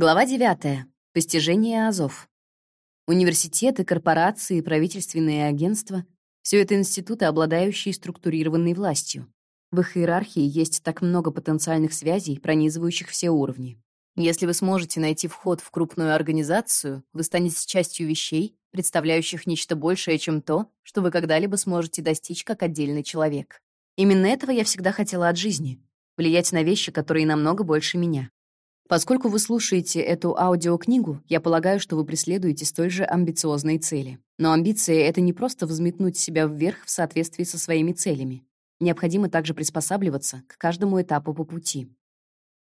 Глава 9. Постижение азов. Университеты, корпорации, правительственные агентства — все это институты, обладающие структурированной властью. В их иерархии есть так много потенциальных связей, пронизывающих все уровни. Если вы сможете найти вход в крупную организацию, вы станете частью вещей, представляющих нечто большее, чем то, что вы когда-либо сможете достичь как отдельный человек. Именно этого я всегда хотела от жизни — влиять на вещи, которые намного больше меня. Поскольку вы слушаете эту аудиокнигу, я полагаю, что вы преследуете столь же амбициозные цели. Но амбиция — это не просто взметнуть себя вверх в соответствии со своими целями. Необходимо также приспосабливаться к каждому этапу по пути.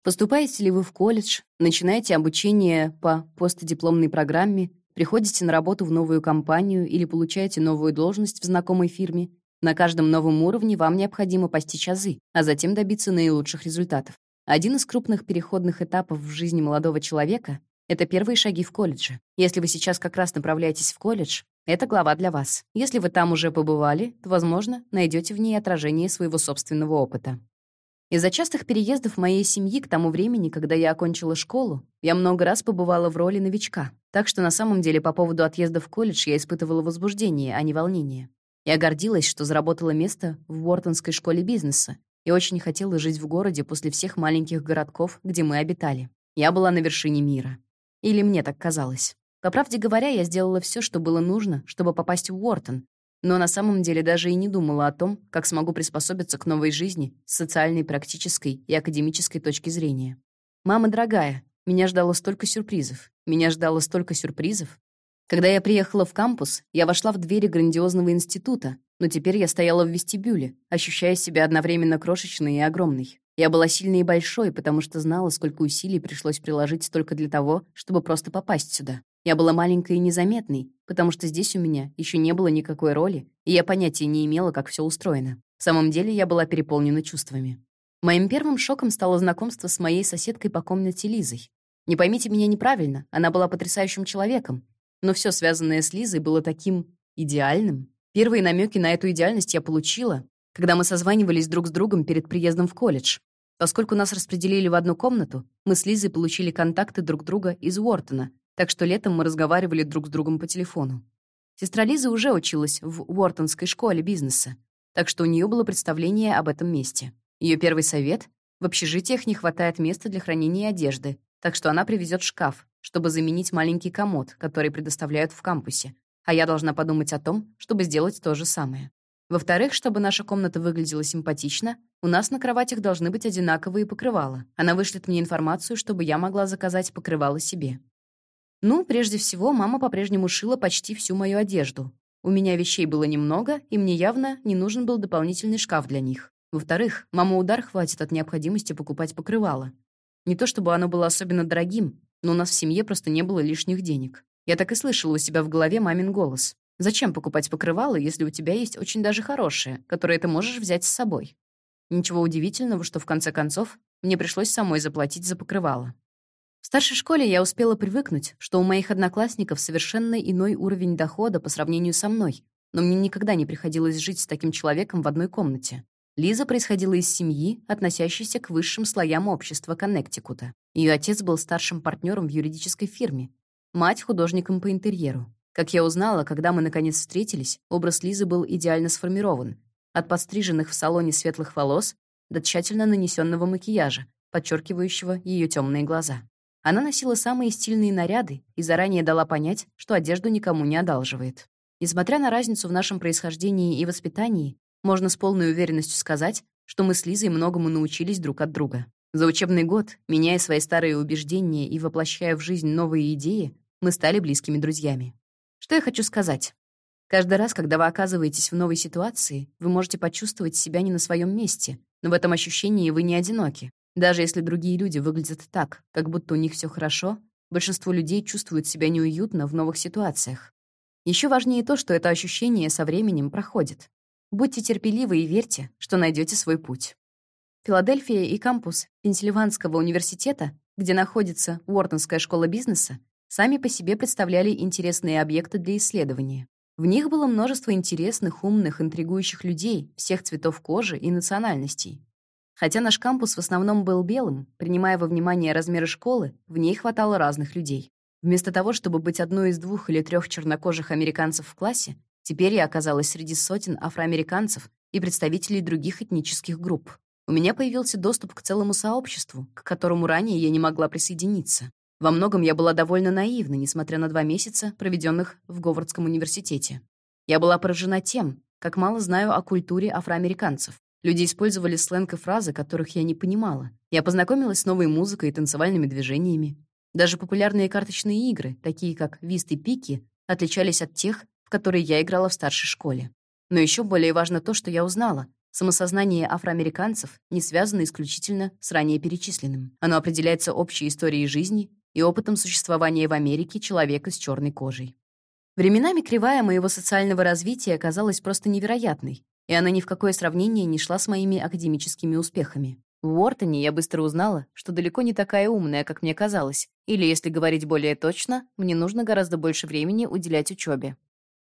Поступаете ли вы в колледж, начинаете обучение по постдипломной программе, приходите на работу в новую компанию или получаете новую должность в знакомой фирме, на каждом новом уровне вам необходимо постичь азы, а затем добиться наилучших результатов. Один из крупных переходных этапов в жизни молодого человека — это первые шаги в колледже. Если вы сейчас как раз направляетесь в колледж, это глава для вас. Если вы там уже побывали, то, возможно, найдете в ней отражение своего собственного опыта. Из-за частых переездов моей семьи к тому времени, когда я окончила школу, я много раз побывала в роли новичка. Так что на самом деле по поводу отъезда в колледж я испытывала возбуждение, а не волнение. Я гордилась, что заработала место в Уортонской школе бизнеса и очень хотела жить в городе после всех маленьких городков, где мы обитали. Я была на вершине мира. Или мне так казалось. По правде говоря, я сделала все, что было нужно, чтобы попасть в Уортон, но на самом деле даже и не думала о том, как смогу приспособиться к новой жизни с социальной, практической и академической точки зрения. «Мама дорогая, меня ждало столько сюрпризов. Меня ждало столько сюрпризов. Когда я приехала в кампус, я вошла в двери грандиозного института, но теперь я стояла в вестибюле, ощущая себя одновременно крошечной и огромной. Я была сильной и большой, потому что знала, сколько усилий пришлось приложить только для того, чтобы просто попасть сюда. Я была маленькой и незаметной, потому что здесь у меня еще не было никакой роли, и я понятия не имела, как все устроено. В самом деле я была переполнена чувствами. Моим первым шоком стало знакомство с моей соседкой по комнате Лизой. Не поймите меня неправильно, она была потрясающим человеком, но все связанное с Лизой было таким идеальным. Первые намеки на эту идеальность я получила, когда мы созванивались друг с другом перед приездом в колледж. Поскольку нас распределили в одну комнату, мы с Лизой получили контакты друг друга из Уортона, так что летом мы разговаривали друг с другом по телефону. Сестра Лизы уже училась в Уортонской школе бизнеса, так что у нее было представление об этом месте. Ее первый совет — в общежитиях не хватает места для хранения одежды, так что она привезет шкаф, чтобы заменить маленький комод, который предоставляют в кампусе, а я должна подумать о том, чтобы сделать то же самое. Во-вторых, чтобы наша комната выглядела симпатично, у нас на кроватях должны быть одинаковые покрывала. Она вышлет мне информацию, чтобы я могла заказать покрывало себе. Ну, прежде всего, мама по-прежнему шила почти всю мою одежду. У меня вещей было немного, и мне явно не нужен был дополнительный шкаф для них. Во-вторых, мама удар хватит от необходимости покупать покрывало. Не то чтобы оно было особенно дорогим, но у нас в семье просто не было лишних денег. Я так и слышала у себя в голове мамин голос. «Зачем покупать покрывало, если у тебя есть очень даже хорошее, которое ты можешь взять с собой?» Ничего удивительного, что в конце концов мне пришлось самой заплатить за покрывало. В старшей школе я успела привыкнуть, что у моих одноклассников совершенно иной уровень дохода по сравнению со мной, но мне никогда не приходилось жить с таким человеком в одной комнате. Лиза происходила из семьи, относящейся к высшим слоям общества Коннектикута. Ее отец был старшим партнером в юридической фирме, мать — художником по интерьеру. Как я узнала, когда мы наконец встретились, образ Лизы был идеально сформирован. От подстриженных в салоне светлых волос до тщательно нанесенного макияжа, подчеркивающего ее темные глаза. Она носила самые стильные наряды и заранее дала понять, что одежду никому не одалживает. Несмотря на разницу в нашем происхождении и воспитании, можно с полной уверенностью сказать, что мы с Лизой многому научились друг от друга. За учебный год, меняя свои старые убеждения и воплощая в жизнь новые идеи, мы стали близкими друзьями. Что я хочу сказать? Каждый раз, когда вы оказываетесь в новой ситуации, вы можете почувствовать себя не на своем месте, но в этом ощущении вы не одиноки. Даже если другие люди выглядят так, как будто у них все хорошо, большинство людей чувствуют себя неуютно в новых ситуациях. Еще важнее то, что это ощущение со временем проходит. Будьте терпеливы и верьте, что найдете свой путь. Филадельфия и кампус Пенсильванского университета, где находится Уортонская школа бизнеса, сами по себе представляли интересные объекты для исследования. В них было множество интересных, умных, интригующих людей всех цветов кожи и национальностей. Хотя наш кампус в основном был белым, принимая во внимание размеры школы, в ней хватало разных людей. Вместо того, чтобы быть одной из двух или трех чернокожих американцев в классе, теперь я оказалась среди сотен афроамериканцев и представителей других этнических групп. У меня появился доступ к целому сообществу, к которому ранее я не могла присоединиться. Во многом я была довольно наивна, несмотря на два месяца, проведенных в Говардском университете. Я была поражена тем, как мало знаю о культуре афроамериканцев. Люди использовали сленг и фразы, которых я не понимала. Я познакомилась с новой музыкой и танцевальными движениями. Даже популярные карточные игры, такие как «Вист» и «Пики», отличались от тех, в которые я играла в старшей школе. Но еще более важно то, что я узнала. Самосознание афроамериканцев не связано исключительно с ранее перечисленным. Оно определяется общей историей жизни и опытом существования в Америке человека с черной кожей. Временами кривая моего социального развития оказалась просто невероятной, и она ни в какое сравнение не шла с моими академическими успехами. В Уортоне я быстро узнала, что далеко не такая умная, как мне казалось, или, если говорить более точно, мне нужно гораздо больше времени уделять учебе.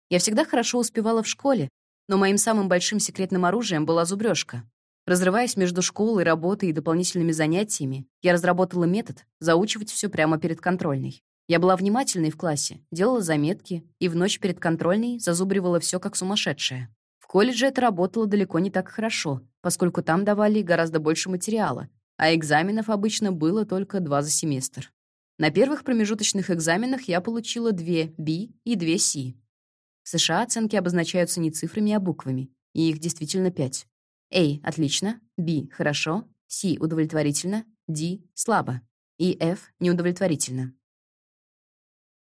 Я всегда хорошо успевала в школе, но моим самым большим секретным оружием была зубрежка. Разрываясь между школой, работой и дополнительными занятиями, я разработала метод заучивать все прямо перед контрольной. Я была внимательной в классе, делала заметки и в ночь перед контрольной зазубривала все как сумасшедшая. В колледже это работало далеко не так хорошо, поскольку там давали гораздо больше материала, а экзаменов обычно было только два за семестр. На первых промежуточных экзаменах я получила две B и две C. В США оценки обозначаются не цифрами, а буквами, и их действительно пять. A — отлично, B — хорошо, C — удовлетворительно, D — слабо и F — неудовлетворительно.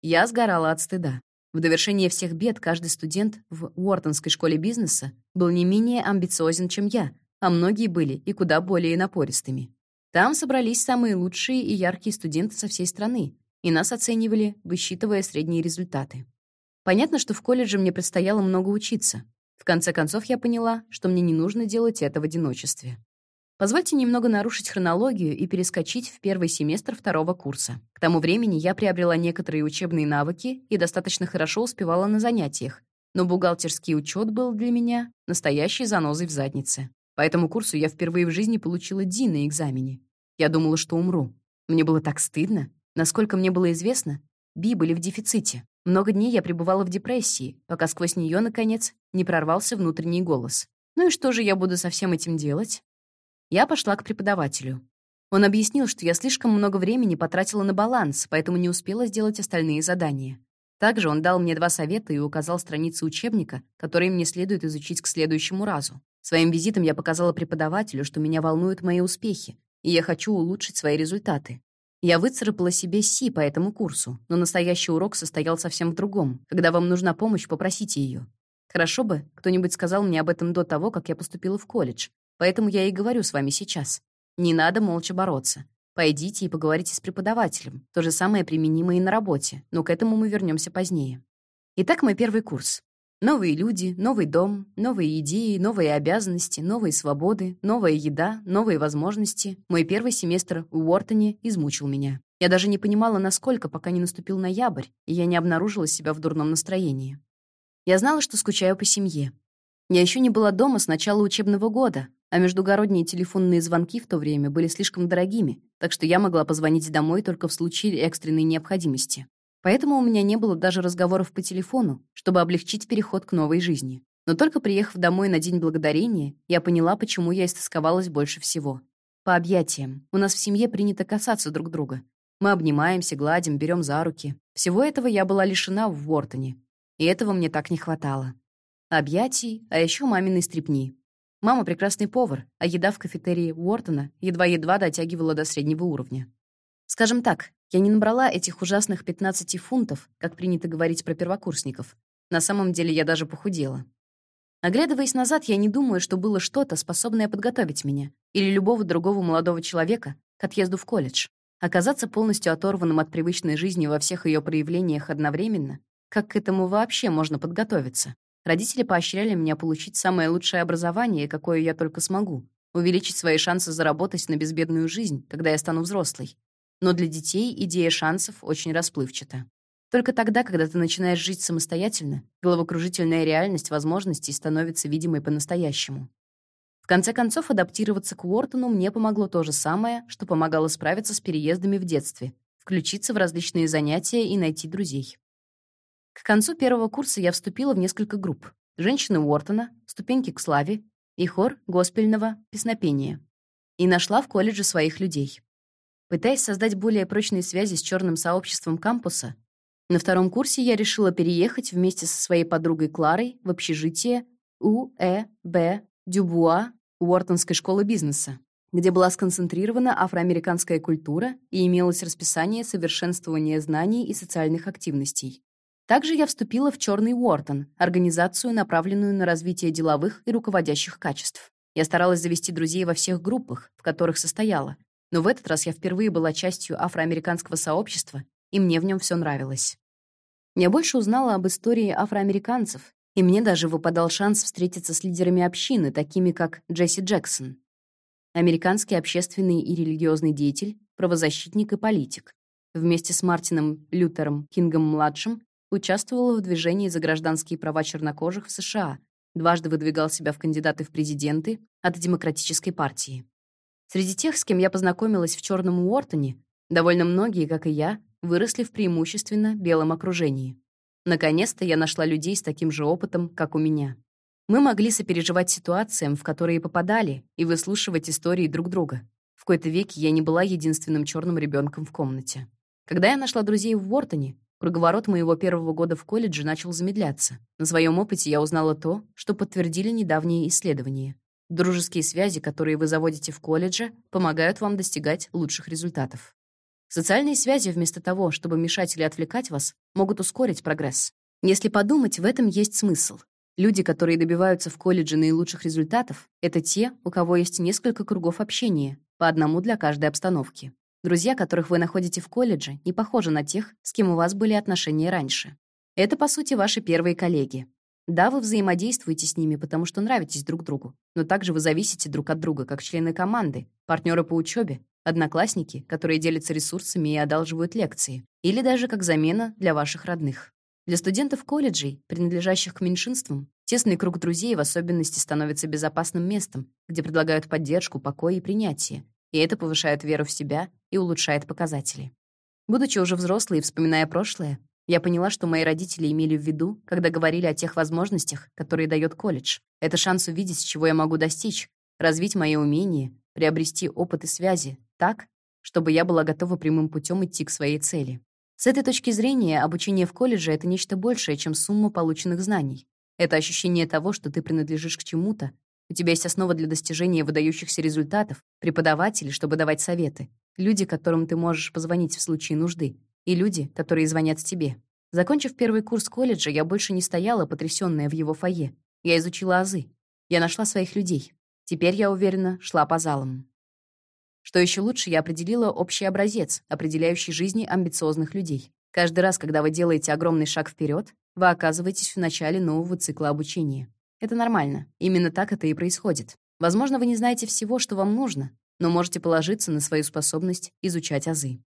Я сгорала от стыда. В довершение всех бед каждый студент в Уортонской школе бизнеса был не менее амбициозен, чем я, а многие были и куда более напористыми. Там собрались самые лучшие и яркие студенты со всей страны, и нас оценивали, высчитывая средние результаты. Понятно, что в колледже мне предстояло много учиться, в конце концов, я поняла, что мне не нужно делать это в одиночестве. Позвольте немного нарушить хронологию и перескочить в первый семестр второго курса. К тому времени я приобрела некоторые учебные навыки и достаточно хорошо успевала на занятиях, но бухгалтерский учет был для меня настоящей занозой в заднице. По этому курсу я впервые в жизни получила Ди на экзамене. Я думала, что умру. Мне было так стыдно. Насколько мне было известно, Би были в дефиците. Много дней я пребывала в депрессии, пока сквозь нее, наконец, не прорвался внутренний голос. «Ну и что же я буду со всем этим делать?» Я пошла к преподавателю. Он объяснил, что я слишком много времени потратила на баланс, поэтому не успела сделать остальные задания. Также он дал мне два совета и указал страницы учебника, которые мне следует изучить к следующему разу. Своим визитом я показала преподавателю, что меня волнуют мои успехи, и я хочу улучшить свои результаты. Я выцарапала себе Си по этому курсу, но настоящий урок состоял совсем в другом. Когда вам нужна помощь, попросите ее. Хорошо бы кто-нибудь сказал мне об этом до того, как я поступила в колледж. Поэтому я и говорю с вами сейчас. Не надо молча бороться. Пойдите и поговорите с преподавателем. То же самое применимо и на работе, но к этому мы вернемся позднее. Итак, мой первый курс. Новые люди, новый дом, новые идеи, новые обязанности, новые свободы, новая еда, новые возможности. Мой первый семестр в Уортоне измучил меня. Я даже не понимала, насколько, пока не наступил ноябрь, и я не обнаружила себя в дурном настроении. Я знала, что скучаю по семье. Я еще не была дома с начала учебного года, а междугородние телефонные звонки в то время были слишком дорогими, так что я могла позвонить домой только в случае экстренной необходимости. Поэтому у меня не было даже разговоров по телефону, чтобы облегчить переход к новой жизни. Но только приехав домой на День Благодарения, я поняла, почему я истосковалась больше всего. По объятиям. У нас в семье принято касаться друг друга. Мы обнимаемся, гладим, берем за руки. Всего этого я была лишена в Уортоне. И этого мне так не хватало. Объятий, а еще маминой стрипни. Мама прекрасный повар, а еда в кафетерии Уортона едва-едва дотягивала до среднего уровня. Скажем так, я не набрала этих ужасных 15 фунтов, как принято говорить про первокурсников. На самом деле я даже похудела. Оглядываясь назад, я не думаю, что было что-то, способное подготовить меня или любого другого молодого человека к отъезду в колледж. Оказаться полностью оторванным от привычной жизни во всех ее проявлениях одновременно, как к этому вообще можно подготовиться? Родители поощряли меня получить самое лучшее образование, какое я только смогу, увеличить свои шансы заработать на безбедную жизнь, когда я стану взрослой. Но для детей идея шансов очень расплывчата. Только тогда, когда ты начинаешь жить самостоятельно, головокружительная реальность возможностей становится видимой по-настоящему. В конце концов, адаптироваться к Уортону мне помогло то же самое, что помогало справиться с переездами в детстве, включиться в различные занятия и найти друзей. К концу первого курса я вступила в несколько групп. Женщины Уортона, ступеньки к славе и хор госпельного песнопения. И нашла в колледже своих людей. Пытаясь создать более прочные связи с черным сообществом кампуса, на втором курсе я решила переехать вместе со своей подругой Кларой в общежитие УЭБ Дюбуа Уортонской школы бизнеса, где была сконцентрирована афроамериканская культура и имелось расписание совершенствования знаний и социальных активностей. Также я вступила в Черный Уортон, организацию, направленную на развитие деловых и руководящих качеств. Я старалась завести друзей во всех группах, в которых состояла, но в этот раз я впервые была частью афроамериканского сообщества, и мне в нем все нравилось. Я больше узнала об истории афроамериканцев, и мне даже выпадал шанс встретиться с лидерами общины, такими как Джесси Джексон. Американский общественный и религиозный деятель, правозащитник и политик. Вместе с Мартином Лютером Кингом-младшим участвовал в движении за гражданские права чернокожих в США, дважды выдвигал себя в кандидаты в президенты от Демократической партии. Среди тех, с кем я познакомилась в Черном Уортоне, довольно многие, как и я, выросли в преимущественно белом окружении. Наконец-то я нашла людей с таким же опытом, как у меня. Мы могли сопереживать ситуациям, в которые попадали, и выслушивать истории друг друга. В какой-то веке я не была единственным черным ребенком в комнате. Когда я нашла друзей в Уортоне, круговорот моего первого года в колледже начал замедляться. На своем опыте я узнала то, что подтвердили недавние исследования. Дружеские связи, которые вы заводите в колледже, помогают вам достигать лучших результатов. Социальные связи, вместо того, чтобы мешать или отвлекать вас, могут ускорить прогресс. Если подумать, в этом есть смысл. Люди, которые добиваются в колледже наилучших результатов, это те, у кого есть несколько кругов общения, по одному для каждой обстановки. Друзья, которых вы находите в колледже, не похожи на тех, с кем у вас были отношения раньше. Это, по сути, ваши первые коллеги. Да, вы взаимодействуете с ними, потому что нравитесь друг другу, но также вы зависите друг от друга, как члены команды, партнеры по учебе, одноклассники, которые делятся ресурсами и одалживают лекции, или даже как замена для ваших родных. Для студентов колледжей, принадлежащих к меньшинствам, тесный круг друзей в особенности становится безопасным местом, где предлагают поддержку, покой и принятие, и это повышает веру в себя и улучшает показатели. Будучи уже взрослой и вспоминая прошлое, я поняла, что мои родители имели в виду, когда говорили о тех возможностях, которые дает колледж. Это шанс увидеть, чего я могу достичь, развить мои умения, приобрести опыт и связи так, чтобы я была готова прямым путем идти к своей цели. С этой точки зрения, обучение в колледже — это нечто большее, чем сумма полученных знаний. Это ощущение того, что ты принадлежишь к чему-то, у тебя есть основа для достижения выдающихся результатов, преподаватели, чтобы давать советы, люди, которым ты можешь позвонить в случае нужды, и люди, которые звонят тебе. Закончив первый курс колледжа, я больше не стояла, потрясённая в его фойе. Я изучила азы. Я нашла своих людей. Теперь, я уверена, шла по залам. Что еще лучше, я определила общий образец, определяющий жизни амбициозных людей. Каждый раз, когда вы делаете огромный шаг вперед, вы оказываетесь в начале нового цикла обучения. Это нормально. Именно так это и происходит. Возможно, вы не знаете всего, что вам нужно, но можете положиться на свою способность изучать азы.